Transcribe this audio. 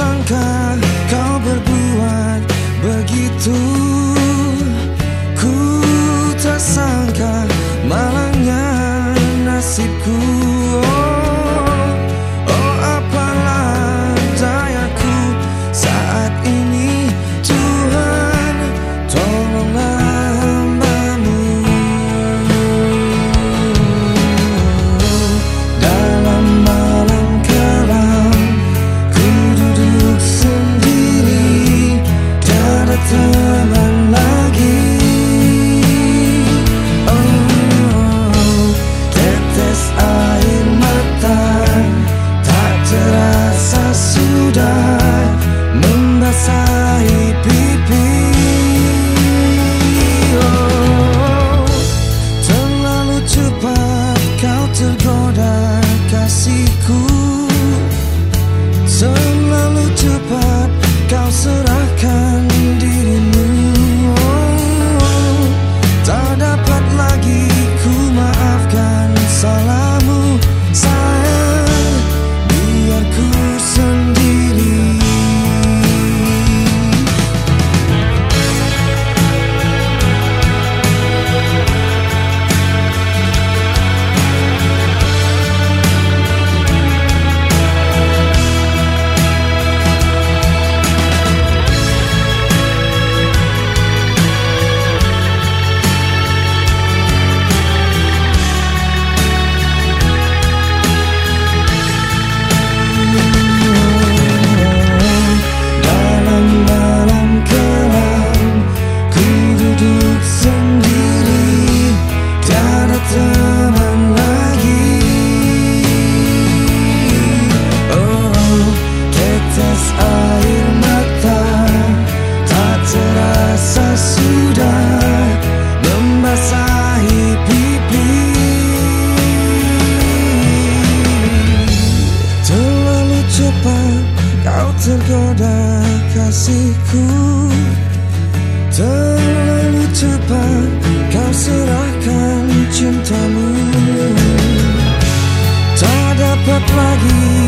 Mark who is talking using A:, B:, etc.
A: sun comes tergoda kasihku. Terlalu cepat kau serahkan cintamu. Tak dapat lagi.